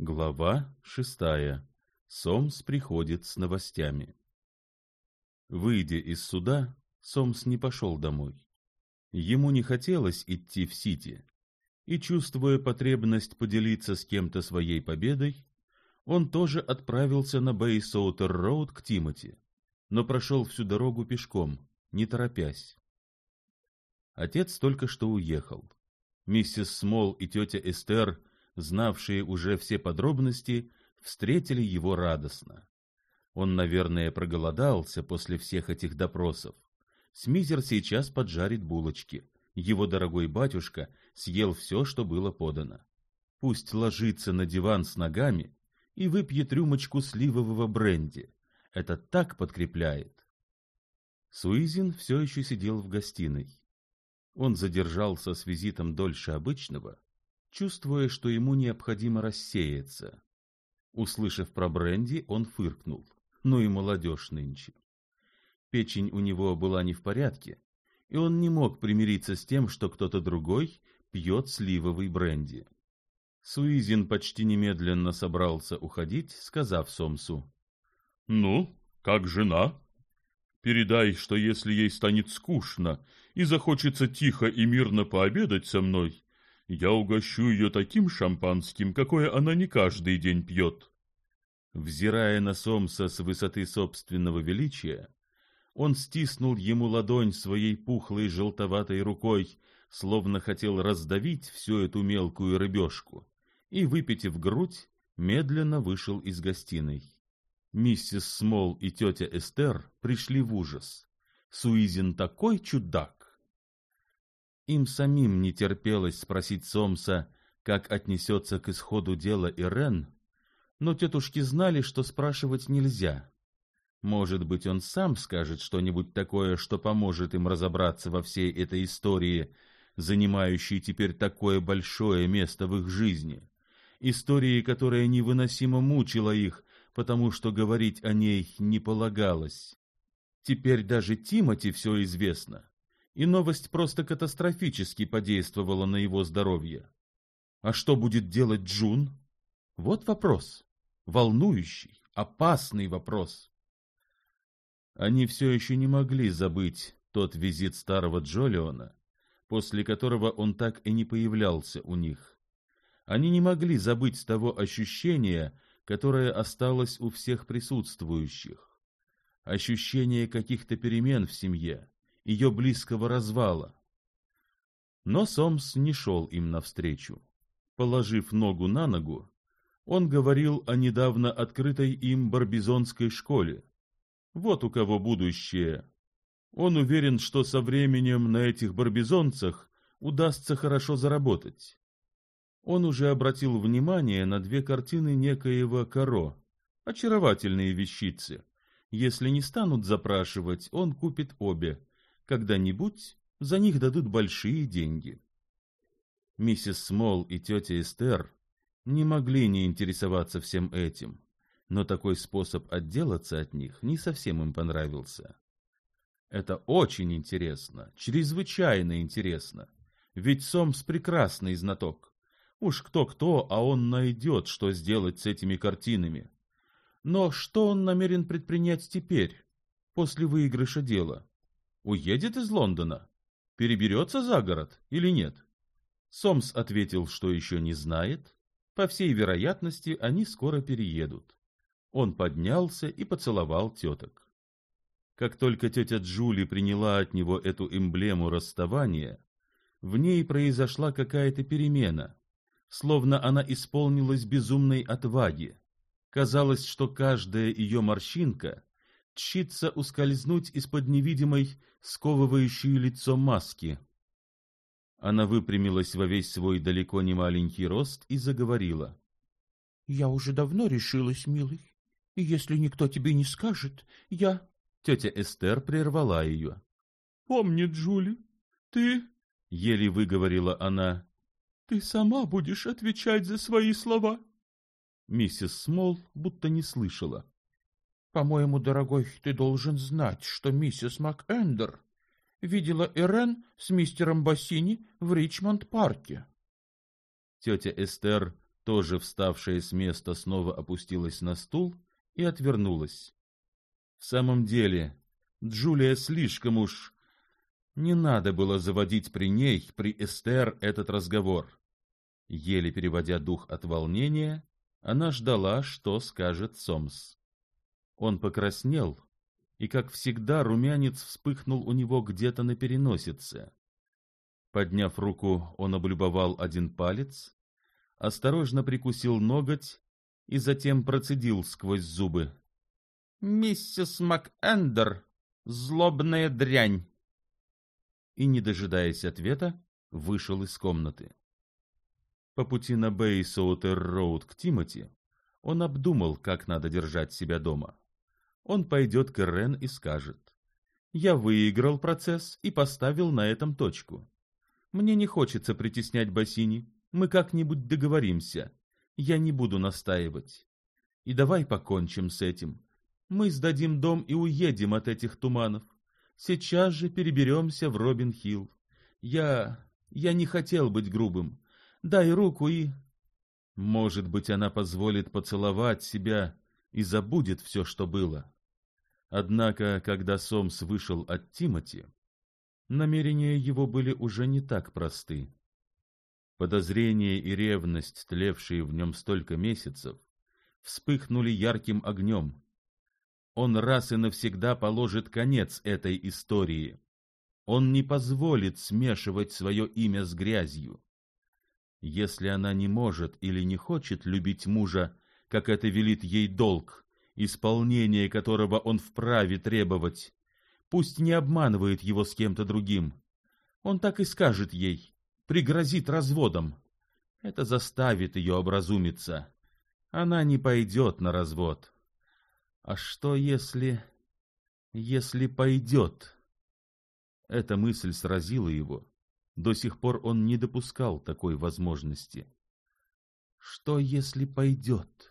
Глава шестая. Сомс приходит с новостями. Выйдя из суда, Сомс не пошел домой. Ему не хотелось идти в Сити, и, чувствуя потребность поделиться с кем-то своей победой, он тоже отправился на Бэйсуотер-Роуд к Тимоти, но прошел всю дорогу пешком, не торопясь. Отец только что уехал. Миссис Смол и тетя Эстер знавшие уже все подробности, встретили его радостно. Он, наверное, проголодался после всех этих допросов. Смизер сейчас поджарит булочки. Его дорогой батюшка съел все, что было подано. Пусть ложится на диван с ногами и выпьет рюмочку сливового бренди. Это так подкрепляет. Суизин все еще сидел в гостиной. Он задержался с визитом дольше обычного, Чувствуя, что ему необходимо рассеяться. Услышав про бренди, он фыркнул. Ну и молодежь нынче. Печень у него была не в порядке, и он не мог примириться с тем, что кто-то другой пьет сливовый бренди. Суизин почти немедленно собрался уходить, сказав Сомсу. — Ну, как жена? Передай, что если ей станет скучно и захочется тихо и мирно пообедать со мной, я угощу ее таким шампанским, какое она не каждый день пьет. Взирая на Сомса с высоты собственного величия, он стиснул ему ладонь своей пухлой желтоватой рукой, словно хотел раздавить всю эту мелкую рыбешку, и, выпитив грудь, медленно вышел из гостиной. Миссис Смол и тетя Эстер пришли в ужас. Суизин такой чудак! Им самим не терпелось спросить Сомса, как отнесется к исходу дела Ирен, но тетушки знали, что спрашивать нельзя. Может быть, он сам скажет что-нибудь такое, что поможет им разобраться во всей этой истории, занимающей теперь такое большое место в их жизни, истории, которая невыносимо мучила их, потому что говорить о ней не полагалось. Теперь даже Тимати все известно и новость просто катастрофически подействовала на его здоровье. А что будет делать Джун? Вот вопрос. Волнующий, опасный вопрос. Они все еще не могли забыть тот визит старого Джолиона, после которого он так и не появлялся у них. Они не могли забыть того ощущения, которое осталось у всех присутствующих. Ощущение каких-то перемен в семье, ее близкого развала. Но Сомс не шел им навстречу. Положив ногу на ногу, он говорил о недавно открытой им барбизонской школе. Вот у кого будущее. Он уверен, что со временем на этих барбизонцах удастся хорошо заработать. Он уже обратил внимание на две картины некоего Каро, очаровательные вещицы. Если не станут запрашивать, он купит обе. Когда-нибудь за них дадут большие деньги. Миссис Смол и тетя Эстер не могли не интересоваться всем этим, но такой способ отделаться от них не совсем им понравился. Это очень интересно, чрезвычайно интересно, ведь Сомс прекрасный знаток. Уж кто-кто, а он найдет, что сделать с этими картинами. Но что он намерен предпринять теперь, после выигрыша дела? уедет из Лондона? Переберется за город или нет? Сомс ответил, что еще не знает. По всей вероятности, они скоро переедут. Он поднялся и поцеловал теток. Как только тетя Джули приняла от него эту эмблему расставания, в ней произошла какая-то перемена, словно она исполнилась безумной отваги. Казалось, что каждая ее морщинка тщится ускользнуть из-под невидимой, сковывающей лицо маски. Она выпрямилась во весь свой далеко не маленький рост и заговорила. — Я уже давно решилась, милый, и если никто тебе не скажет, я... Тетя Эстер прервала ее. — Помни, Джули, ты... — еле выговорила она. — Ты сама будешь отвечать за свои слова. Миссис Смол будто не слышала. По-моему, дорогой, ты должен знать, что миссис МакЭндер видела Эрен с мистером Бассини в Ричмонд-парке. Тетя Эстер, тоже вставшая с места, снова опустилась на стул и отвернулась. В самом деле, Джулия слишком уж... Не надо было заводить при ней, при Эстер, этот разговор. Еле переводя дух от волнения, она ждала, что скажет Сомс. Он покраснел, и, как всегда, румянец вспыхнул у него где-то на переносице. Подняв руку, он облюбовал один палец, осторожно прикусил ноготь и затем процедил сквозь зубы. — Миссис МакЭндер, злобная дрянь! И, не дожидаясь ответа, вышел из комнаты. По пути на Бэйсуотер-Роуд к Тимоти он обдумал, как надо держать себя дома он пойдет к Рен и скажет, «Я выиграл процесс и поставил на этом точку. Мне не хочется притеснять Бассини, мы как-нибудь договоримся, я не буду настаивать. И давай покончим с этим. Мы сдадим дом и уедем от этих туманов. Сейчас же переберемся в Робин-Хилл. Я... я не хотел быть грубым. Дай руку и... Может быть, она позволит поцеловать себя и забудет все, что было. Однако, когда Сомс вышел от Тимати, намерения его были уже не так просты. Подозрение и ревность, тлевшие в нем столько месяцев, вспыхнули ярким огнем. Он раз и навсегда положит конец этой истории. Он не позволит смешивать свое имя с грязью. Если она не может или не хочет любить мужа, как это велит ей долг, Исполнение которого он вправе требовать. Пусть не обманывает его с кем-то другим. Он так и скажет ей, пригрозит разводом. Это заставит ее образумиться. Она не пойдет на развод. А что если... если пойдет? Эта мысль сразила его. До сих пор он не допускал такой возможности. Что если пойдет?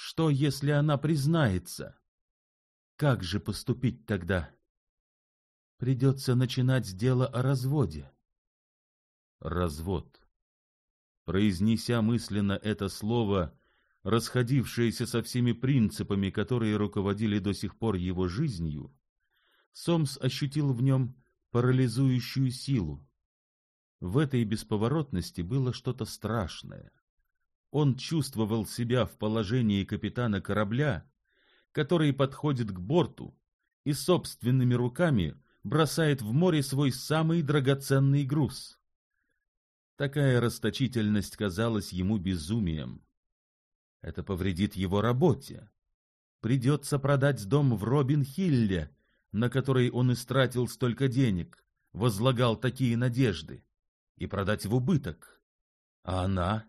Что, если она признается? Как же поступить тогда? Придется начинать с о разводе. Развод. Произнеся мысленно это слово, расходившееся со всеми принципами, которые руководили до сих пор его жизнью, Сомс ощутил в нем парализующую силу. В этой бесповоротности было что-то страшное он чувствовал себя в положении капитана корабля, который подходит к борту и собственными руками бросает в море свой самый драгоценный груз. Такая расточительность казалась ему безумием. Это повредит его работе. Придется продать дом в Робин-Хилле, на который он истратил столько денег, возлагал такие надежды, и продать в убыток. А она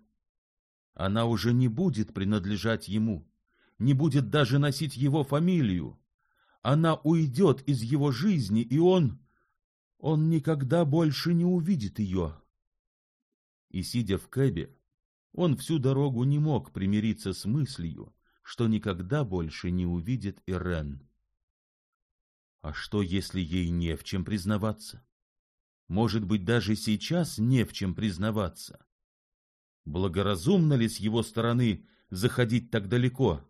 она уже не будет принадлежать ему, не будет даже носить его фамилию. Она уйдет из его жизни, и он... он никогда больше не увидит ее. И, сидя в кэбе, он всю дорогу не мог примириться с мыслью, что никогда больше не увидит Ирен. А что, если ей не в чем признаваться? Может быть, даже сейчас не в чем признаваться. Благоразумно ли с его стороны заходить так далеко?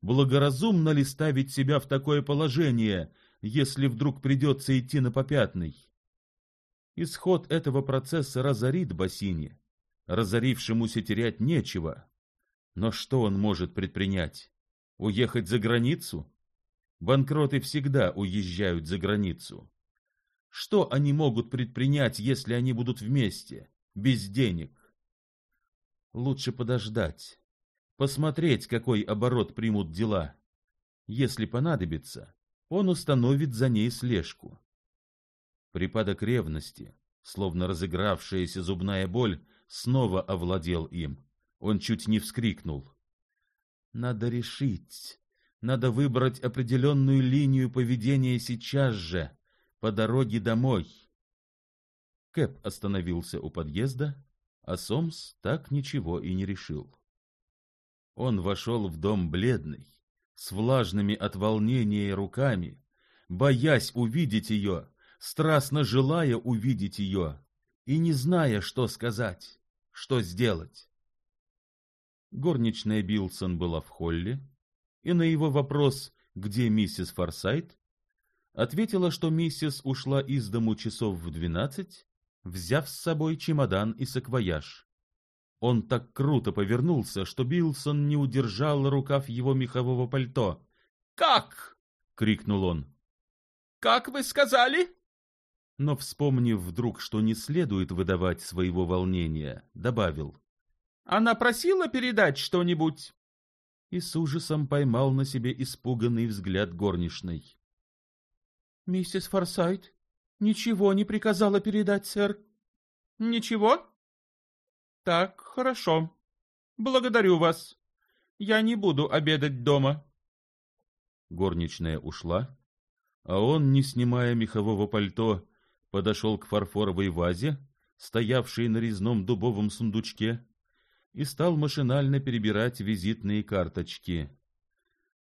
Благоразумно ли ставить себя в такое положение, если вдруг придется идти на попятный? Исход этого процесса разорит Бассини. Разорившемуся терять нечего. Но что он может предпринять? Уехать за границу? Банкроты всегда уезжают за границу. Что они могут предпринять, если они будут вместе, без денег? лучше подождать, посмотреть, какой оборот примут дела. Если понадобится, он установит за ней слежку. Припадок ревности, словно разыгравшаяся зубная боль, снова овладел им. Он чуть не вскрикнул. Надо решить, надо выбрать определенную линию поведения сейчас же, по дороге домой. Кэп остановился у подъезда, а Сомс так ничего и не решил. Он вошел в дом бледный, с влажными от волнения руками, боясь увидеть ее, страстно желая увидеть ее и не зная, что сказать, что сделать. Горничная Билсон была в холле, и на его вопрос «Где миссис Форсайт?» ответила, что миссис ушла из дому часов в двенадцать взяв с собой чемодан и саквояж. Он так круто повернулся, что Билсон не удержал рукав его мехового пальто. «Как?» — крикнул он. «Как вы сказали?» Но, вспомнив вдруг, что не следует выдавать своего волнения, добавил. «Она просила передать что-нибудь?» И с ужасом поймал на себе испуганный взгляд горничной. «Миссис Форсайт Ничего не приказала передать, сэр. Ничего? Так, хорошо. Благодарю вас. Я не буду обедать дома. Горничная ушла, а он, не снимая мехового пальто, подошел к фарфоровой вазе, стоявшей на резном дубовом сундучке, и стал машинально перебирать визитные карточки.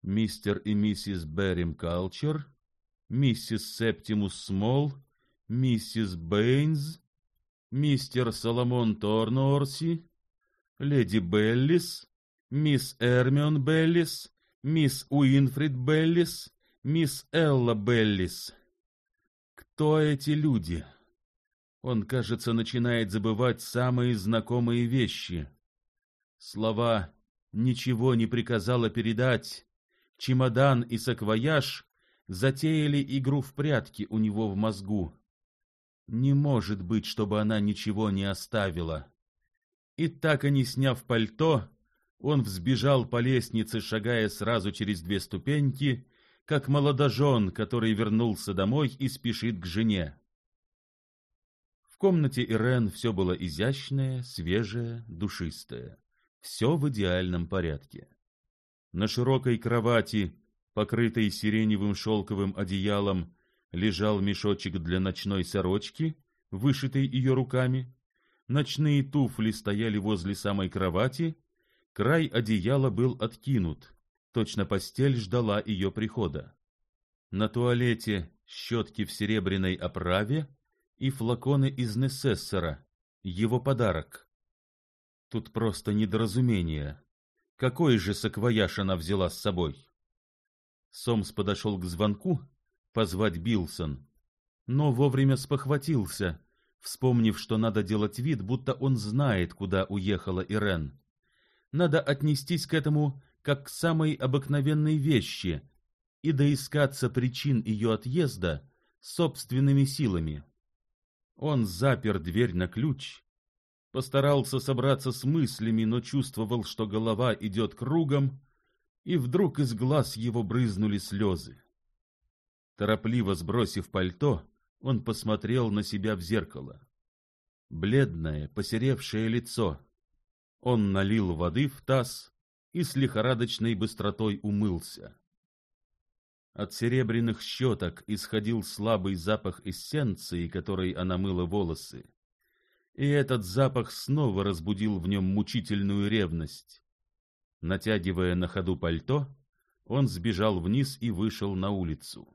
Мистер и миссис Беррим Калчер — миссис Септимус Смол, миссис Бэйнс, мистер Соломон Торнуорси, леди Беллис, мисс Эрмион Беллис, мисс Уинфрид Беллис, мисс Элла Беллис. Кто эти люди? Он, кажется, начинает забывать самые знакомые вещи. Слова «ничего не приказала передать», «чемодан» и «саквояж» затеяли игру в прятки у него в мозгу. Не может быть, чтобы она ничего не оставила. И так и не сняв пальто, он взбежал по лестнице, шагая сразу через две ступеньки, как молодожен, который вернулся домой и спешит к жене. В комнате Ирен все было изящное, свежее, душистое. Все в идеальном порядке. На широкой кровати покрытый сиреневым шелковым одеялом, лежал мешочек для ночной сорочки, вышитый ее руками, ночные туфли стояли возле самой кровати, край одеяла был откинут, точно постель ждала ее прихода. На туалете щетки в серебряной оправе и флаконы из Несессора, его подарок. Тут просто недоразумение. Какой же саквояж она взяла с собой? Сомс подошел к звонку позвать Билсон, но вовремя спохватился, вспомнив, что надо делать вид, будто он знает, куда уехала Ирен. Надо отнестись к этому как к самой обыкновенной вещи и доискаться причин ее отъезда собственными силами. Он запер дверь на ключ, постарался собраться с мыслями, но чувствовал, что голова идет кругом, и вдруг из глаз его брызнули слезы. Торопливо сбросив пальто, он посмотрел на себя в зеркало. Бледное, посеревшее лицо. Он налил воды в таз и с лихорадочной быстротой умылся. От серебряных щеток исходил слабый запах эссенции, которой она мыла волосы. И этот запах снова разбудил в нем мучительную ревность. Натягивая на ходу пальто, он сбежал вниз и вышел на улицу.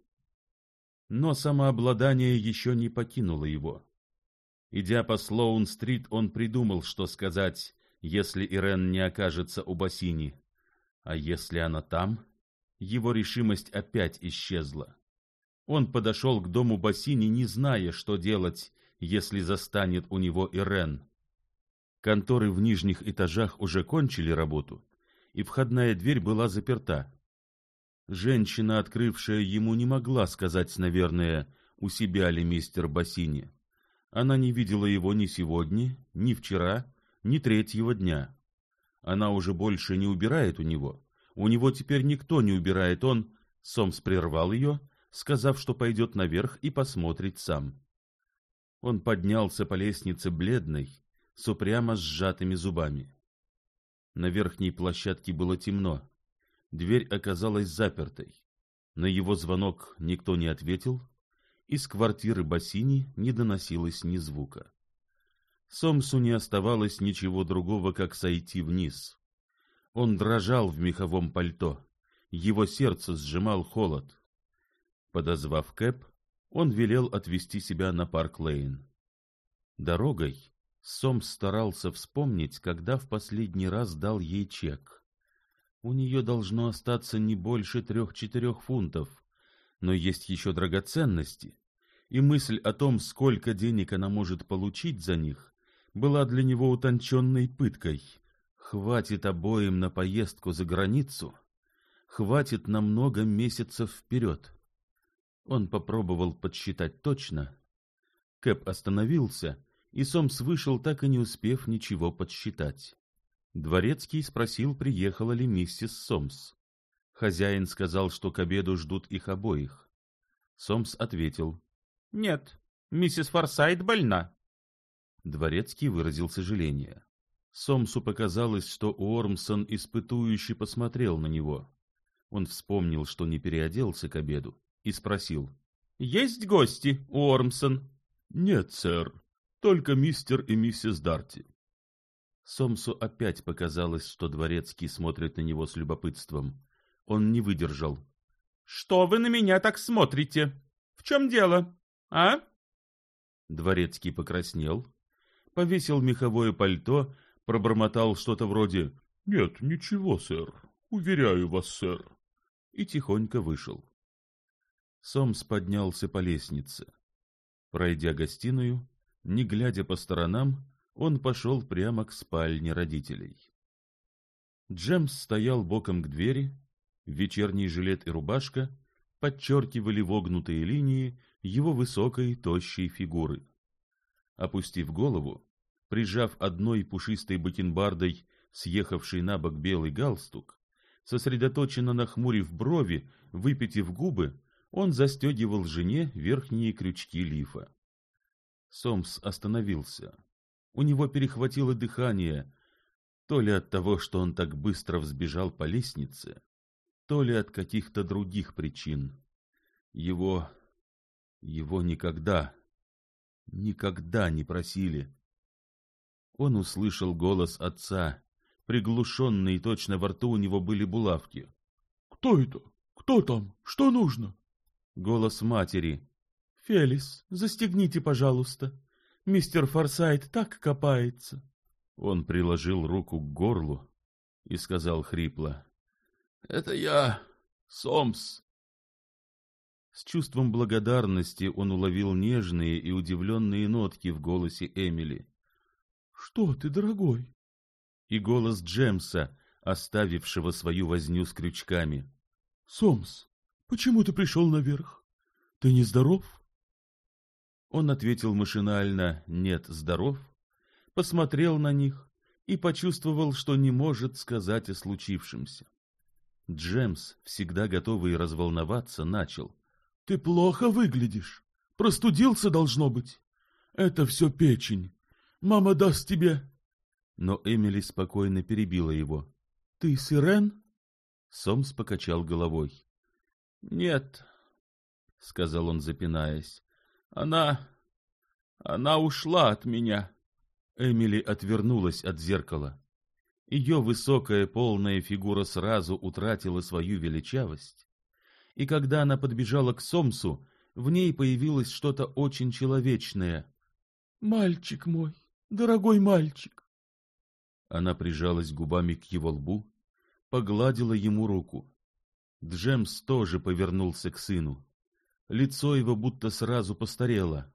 Но самообладание еще не покинуло его. Идя по Слоун-стрит, он придумал, что сказать, если Ирен не окажется у бассейни. А если она там? Его решимость опять исчезла. Он подошел к дому бассейни, не зная, что делать, если застанет у него Ирен. Конторы в нижних этажах уже кончили работу, и входная дверь была заперта. Женщина, открывшая ему, не могла сказать, наверное, у себя ли мистер Бассини. Она не видела его ни сегодня, ни вчера, ни третьего дня. Она уже больше не убирает у него. У него теперь никто не убирает, он... Сомс прервал ее, сказав, что пойдет наверх и посмотрит сам. Он поднялся по лестнице бледный, с упрямо сжатыми зубами на верхней площадке было темно. Дверь оказалась запертой. На его звонок никто не ответил. Из квартиры Бассини не доносилось ни звука. Сомсу не оставалось ничего другого, как сойти вниз. Он дрожал в меховом пальто. Его сердце сжимал холод. Подозвав кэб, он велел отвезти себя на Парк-Лейн. Дорогой Сомс старался вспомнить, когда в последний раз дал ей чек. У нее должно остаться не больше трех-четырех фунтов, но есть еще драгоценности, и мысль о том, сколько денег она может получить за них, была для него утонченной пыткой. Хватит обоим на поездку за границу, хватит на много месяцев вперед. Он попробовал подсчитать точно. Кэп остановился — и Сомс вышел, так и не успев ничего подсчитать. Дворецкий спросил, приехала ли миссис Сомс. Хозяин сказал, что к обеду ждут их обоих. Сомс ответил. — Нет, миссис Форсайт больна. Дворецкий выразил сожаление. Сомсу показалось, что Уормсон испытующе посмотрел на него. Он вспомнил, что не переоделся к обеду, и спросил. — Есть гости, Уормсон? — Нет, сэр, только мистер и миссис Дарти. Сомсу опять показалось, что дворецкий смотрит на него с любопытством. Он не выдержал. — Что вы на меня так смотрите? В чем дело, а? Дворецкий покраснел, повесил меховое пальто, пробормотал что-то вроде «Нет, ничего, сэр, уверяю вас, сэр», и тихонько вышел. Сомс поднялся по лестнице. Пройдя гостиную, не глядя по сторонам, он пошел прямо к спальне родителей. Джемс стоял боком к двери, вечерний жилет и рубашка подчеркивали вогнутые линии его высокой тощей фигуры. Опустив голову, прижав одной пушистой бакенбардой съехавший на бок белый галстук, сосредоточенно нахмурив брови, выпитив губы, он застегивал жене верхние крючки лифа. Сомс остановился. У него перехватило дыхание, то ли от того, что он так быстро взбежал по лестнице, то ли от каких-то других причин. Его... его никогда, никогда не просили. Он услышал голос отца, приглушенный, и точно во рту у него были булавки. — Кто это? Кто там? Что нужно? Голос матери, «Фелис, застегните, пожалуйста. Мистер Форсайт так копается». Он приложил руку к горлу и сказал хрипло. «Это я, Сомс». С чувством благодарности он уловил нежные и удивленные нотки в голосе Эмили. «Что ты, дорогой?» И голос Джемса, оставившего свою возню с крючками. «Сомс, почему ты пришел наверх? Ты нездоров?» Он ответил машинально «нет, здоров», посмотрел на них и почувствовал, что не может сказать о случившемся. Джемс, всегда готовый разволноваться, начал. — Ты плохо выглядишь. Простудился, должно быть. Это все печень. Мама даст тебе... Но Эмили спокойно перебила его. — Ты сирен? Сомс покачал головой. — Нет, — сказал он, запинаясь. Она... она ушла от меня. Эмили отвернулась от зеркала. Ее высокая полная фигура сразу утратила свою величавость. И когда она подбежала к Сомсу, в ней появилось что-то очень человечное. «Мальчик мой, дорогой мальчик!» Она прижалась губами к его лбу, погладила ему руку. Джемс тоже повернулся к сыну. Лицо его будто сразу постарело.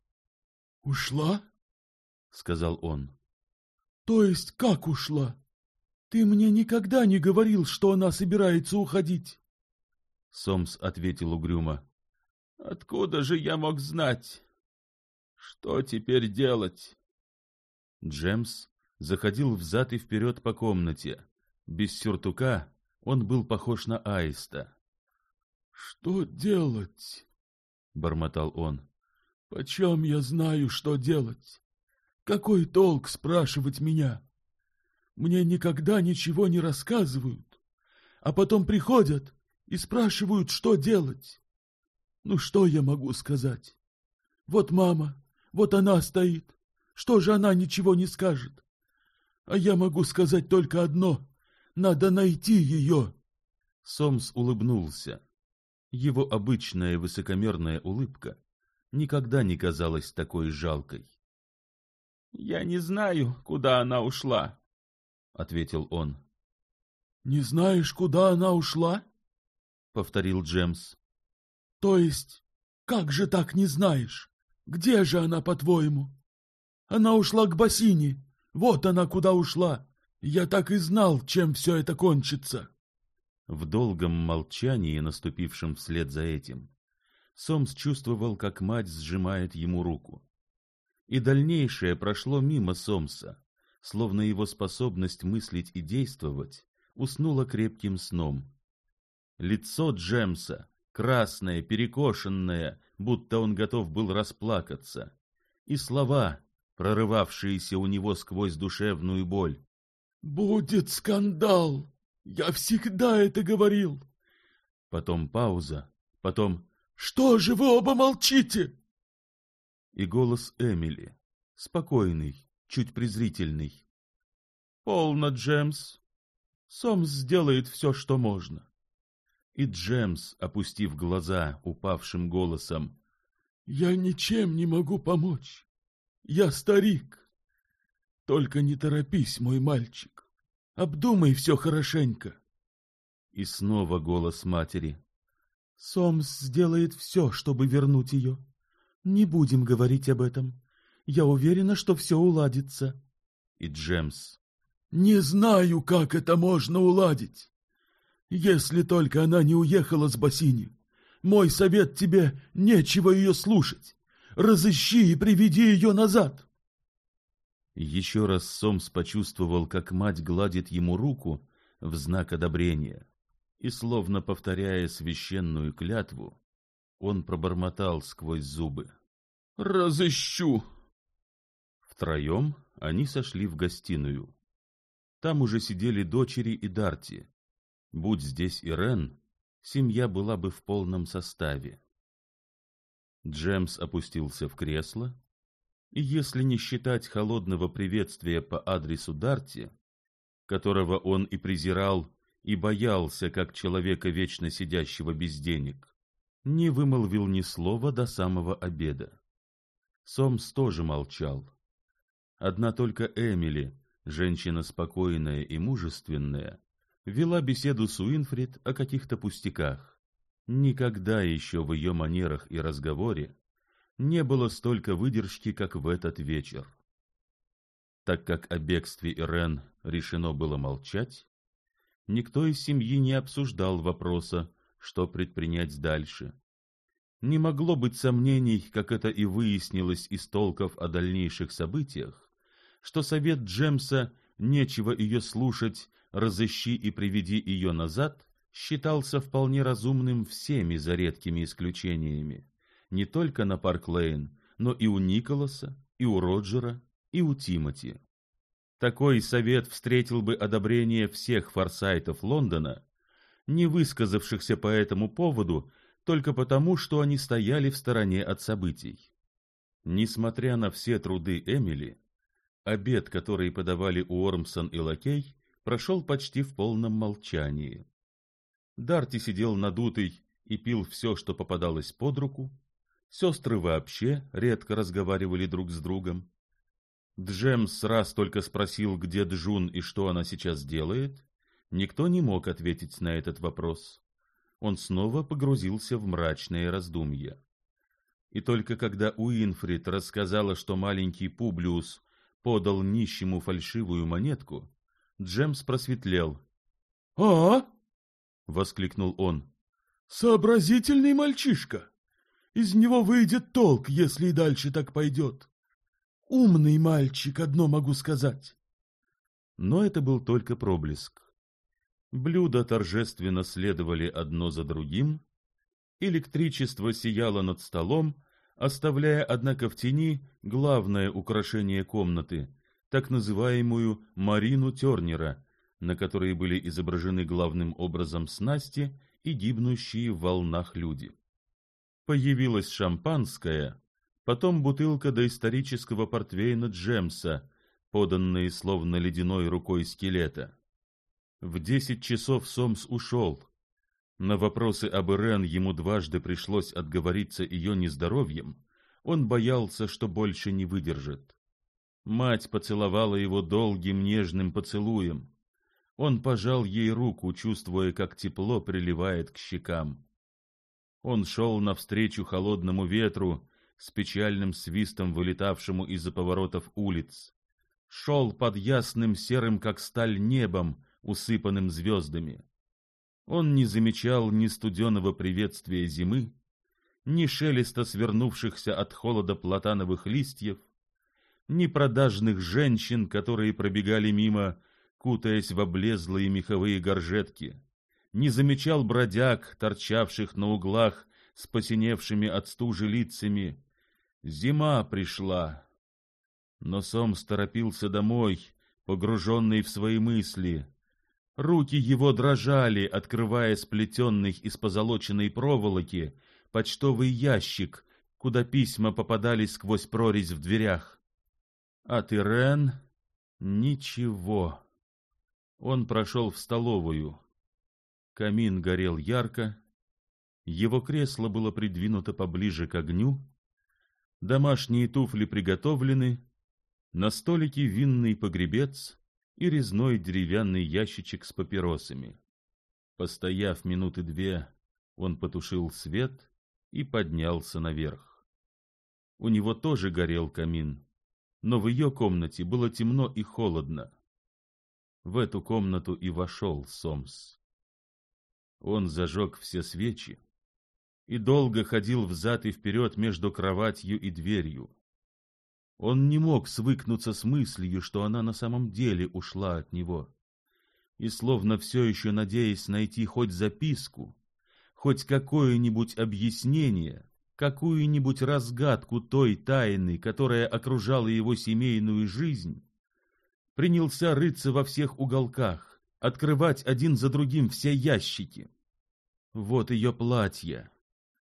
«Ушла?» — сказал он. «То есть как ушла? Ты мне никогда не говорил, что она собирается уходить!» Сомс ответил угрюмо. «Откуда же я мог знать? Что теперь делать?» Джемс заходил взад и вперед по комнате. Без сюртука он был похож на аиста. «Что делать?» бормотал он. «Почем я знаю, что делать? Какой толк спрашивать меня? Мне никогда ничего не рассказывают, а потом приходят и спрашивают, что делать. Ну что я могу сказать? Вот мама, вот она стоит. Что же она ничего не скажет? А я могу сказать только одно — надо найти ее!» Сомс улыбнулся его обычная высокомерная улыбка никогда не казалась такой жалкой. — Я не знаю, куда она ушла, — ответил он. — Не знаешь, куда она ушла? — повторил Джемс. — То есть, как же так не знаешь? Где же она, по-твоему? Она ушла к бассейне. Вот она куда ушла. Я так и знал, чем все это кончится. — в долгом молчании, наступившем вслед за этим, Сомс чувствовал, как мать сжимает ему руку. И дальнейшее прошло мимо Сомса, словно его способность мыслить и действовать уснула крепким сном. Лицо Джемса, красное, перекошенное, будто он готов был расплакаться, и слова, прорывавшиеся у него сквозь душевную боль. «Будет скандал!» Я всегда это говорил. Потом пауза, потом «Что же вы оба молчите?» И голос Эмили, спокойный, чуть презрительный. «Полно, Джемс. Сомс сделает все, что можно». И Джемс, опустив глаза упавшим голосом, «Я ничем не могу помочь. Я старик. Только не торопись, мой мальчик обдумай все хорошенько. И снова голос матери. Сомс сделает все, чтобы вернуть ее. Не будем говорить об этом. Я уверена, что все уладится. И Джеймс. Не знаю, как это можно уладить. Если только она не уехала с бассейни. Мой совет тебе — нечего ее слушать. Разыщи и приведи ее назад. Еще раз Сомс почувствовал, как мать гладит ему руку в знак одобрения, и, словно повторяя священную клятву, он пробормотал сквозь зубы. «Разыщу!» Втроем они сошли в гостиную. Там уже сидели дочери и Дарти. Будь здесь и Рен, семья была бы в полном составе. Джемс опустился в кресло, и если не считать холодного приветствия по адресу Дарти, которого он и презирал, и боялся, как человека, вечно сидящего без денег, не вымолвил ни слова до самого обеда. Сомс тоже молчал. Одна только Эмили, женщина спокойная и мужественная, вела беседу с Уинфрид о каких-то пустяках. Никогда еще в ее манерах и разговоре не было столько выдержки, как в этот вечер. Так как о бегстве Ирен решено было молчать, никто из семьи не обсуждал вопроса, что предпринять дальше. Не могло быть сомнений, как это и выяснилось из толков о дальнейших событиях, что совет Джемса «нечего ее слушать, разыщи и приведи ее назад» считался вполне разумным всеми за редкими исключениями не только на Парклейн, но и у Николаса, и у Роджера, и у Тимати. Такой совет встретил бы одобрение всех форсайтов Лондона, не высказавшихся по этому поводу только потому, что они стояли в стороне от событий. Несмотря на все труды Эмили, обед, который подавали Уормсон и Лакей, прошел почти в полном молчании. Дарти сидел надутый и пил все, что попадалось под руку, Сестры вообще редко разговаривали друг с другом. Джемс раз только спросил, где Джун и что она сейчас делает. Никто не мог ответить на этот вопрос. Он снова погрузился в мрачные раздумья. И только когда Уинфрид рассказала, что маленький Публиус подал нищему фальшивую монетку, Джемс просветлел. «А — воскликнул он. — Сообразительный мальчишка! — из него выйдет толк, если и дальше так пойдет. Умный мальчик, одно могу сказать. Но это был только проблеск. Блюда торжественно следовали одно за другим, электричество сияло над столом, оставляя, однако, в тени главное украшение комнаты, так называемую Марину Тернера, на которой были изображены главным образом снасти и гибнущие в волнах люди. Появилось шампанское, потом бутылка доисторического портвейна Джемса, поданные словно ледяной рукой скелета. В десять часов Сомс ушел. На вопросы об Ирен ему дважды пришлось отговориться ее нездоровьем. Он боялся, что больше не выдержит. Мать поцеловала его долгим нежным поцелуем. Он пожал ей руку, чувствуя, как тепло приливает к щекам. Он шел навстречу холодному ветру с печальным свистом, вылетавшему из-за поворотов улиц. Шел под ясным серым, как сталь, небом, усыпанным звездами. Он не замечал ни студеного приветствия зимы, ни шелеста свернувшихся от холода платановых листьев, ни продажных женщин, которые пробегали мимо, кутаясь в облезлые меховые горжетки не замечал бродяг, торчавших на углах с посиневшими от стужи лицами. Зима пришла. Но Сом торопился домой, погруженный в свои мысли. Руки его дрожали, открывая сплетенный из позолоченной проволоки почтовый ящик, куда письма попадали сквозь прорезь в дверях. А Ирен ничего. Он прошел в столовую. Камин горел ярко, его кресло было придвинуто поближе к огню, домашние туфли приготовлены, на столике винный погребец и резной деревянный ящичек с папиросами. Постояв минуты две, он потушил свет и поднялся наверх. У него тоже горел камин, но в ее комнате было темно и холодно. В эту комнату и вошел Сомс. Он зажег все свечи. И долго ходил взад и вперед между кроватью и дверью. Он не мог свыкнуться с мыслью, что она на самом деле ушла от него, и, словно все еще надеясь найти хоть записку, хоть какое-нибудь объяснение, какую-нибудь разгадку той тайны, которая окружала его семейную жизнь, принялся рыться во всех уголках, открывать один за другим все ящики, вот ее платье.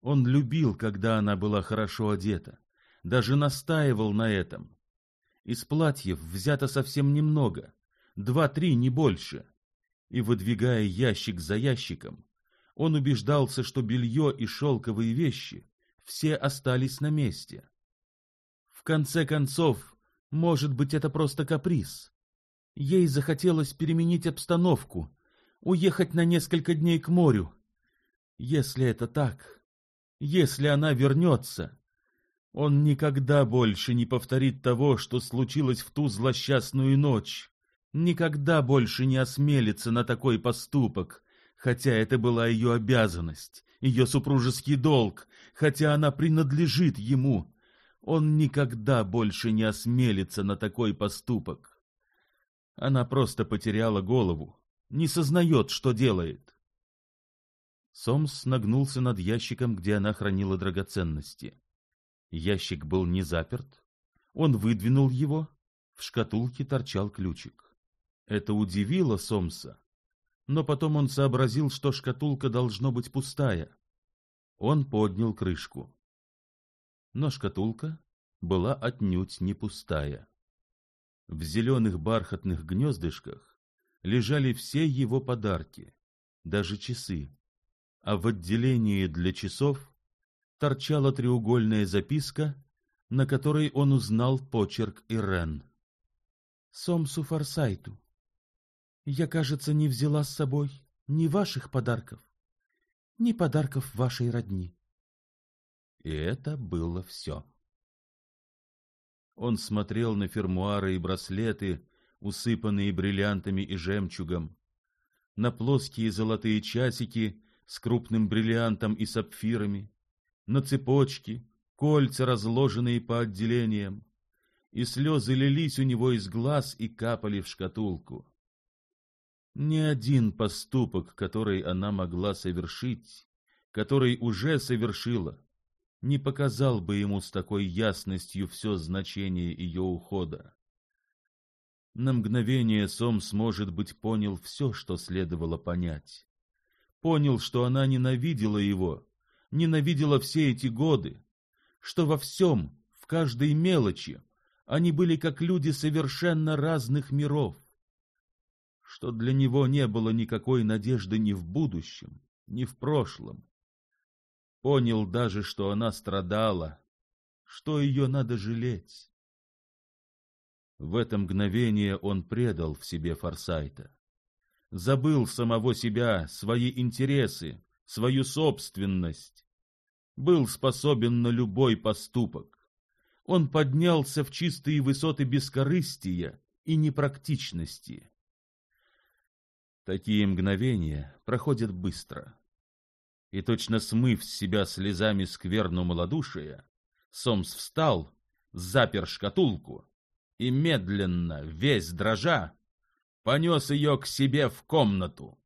Он любил, когда она была хорошо одета, даже настаивал на этом. Из платьев взято совсем немного, два-три, не больше. И, выдвигая ящик за ящиком, он убеждался, что белье и шелковые вещи все остались на месте. В конце концов, может быть, это просто каприз. Ей захотелось переменить обстановку, уехать на несколько дней к морю, если это так, если она вернется, он никогда больше не повторит того, что случилось в ту злосчастную ночь, никогда больше не осмелится на такой поступок, хотя это была ее обязанность, ее супружеский долг, хотя она принадлежит ему. Он никогда больше не осмелится на такой поступок. Она просто потеряла голову, не сознает, что делает. Сомс нагнулся над ящиком, где она хранила драгоценности. Ящик был не заперт. Он выдвинул его. В шкатулке торчал ключик. Это удивило Сомса. Но потом он сообразил, что шкатулка должно быть пустая. Он поднял крышку. Но шкатулка была отнюдь не пустая. В зеленых бархатных гнездышках лежали все его подарки, даже часы а в отделении для часов торчала треугольная записка, на которой он узнал почерк Ирен. «Сомсу Форсайту, я, кажется, не взяла с собой ни ваших подарков, ни подарков вашей родни». И это было все. Он смотрел на фермуары и браслеты, усыпанные бриллиантами и жемчугом, на плоские золотые часики — с крупным бриллиантом и сапфирами, на цепочки, кольца, разложенные по отделениям, и слезы лились у него из глаз и капали в шкатулку. Ни один поступок, который она могла совершить, который уже совершила, не показал бы ему с такой ясностью все значение ее ухода. На мгновение Сом, сможет быть, понял все, что следовало понять понял, что она ненавидела его, ненавидела все эти годы, что во всем, в каждой мелочи, они были как люди совершенно разных миров, что для него не было никакой надежды ни в будущем, ни в прошлом. Понял даже, что она страдала, что ее надо жалеть. В это мгновение он предал в себе Форсайта забыл самого себя, свои интересы, свою собственность, был способен на любой поступок. Он поднялся в чистые высоты бескорыстия и непрактичности. Такие мгновения проходят быстро. И точно смыв с себя слезами скверну малодушия, Сомс встал, запер шкатулку и медленно, весь дрожа, понес ее к себе в комнату.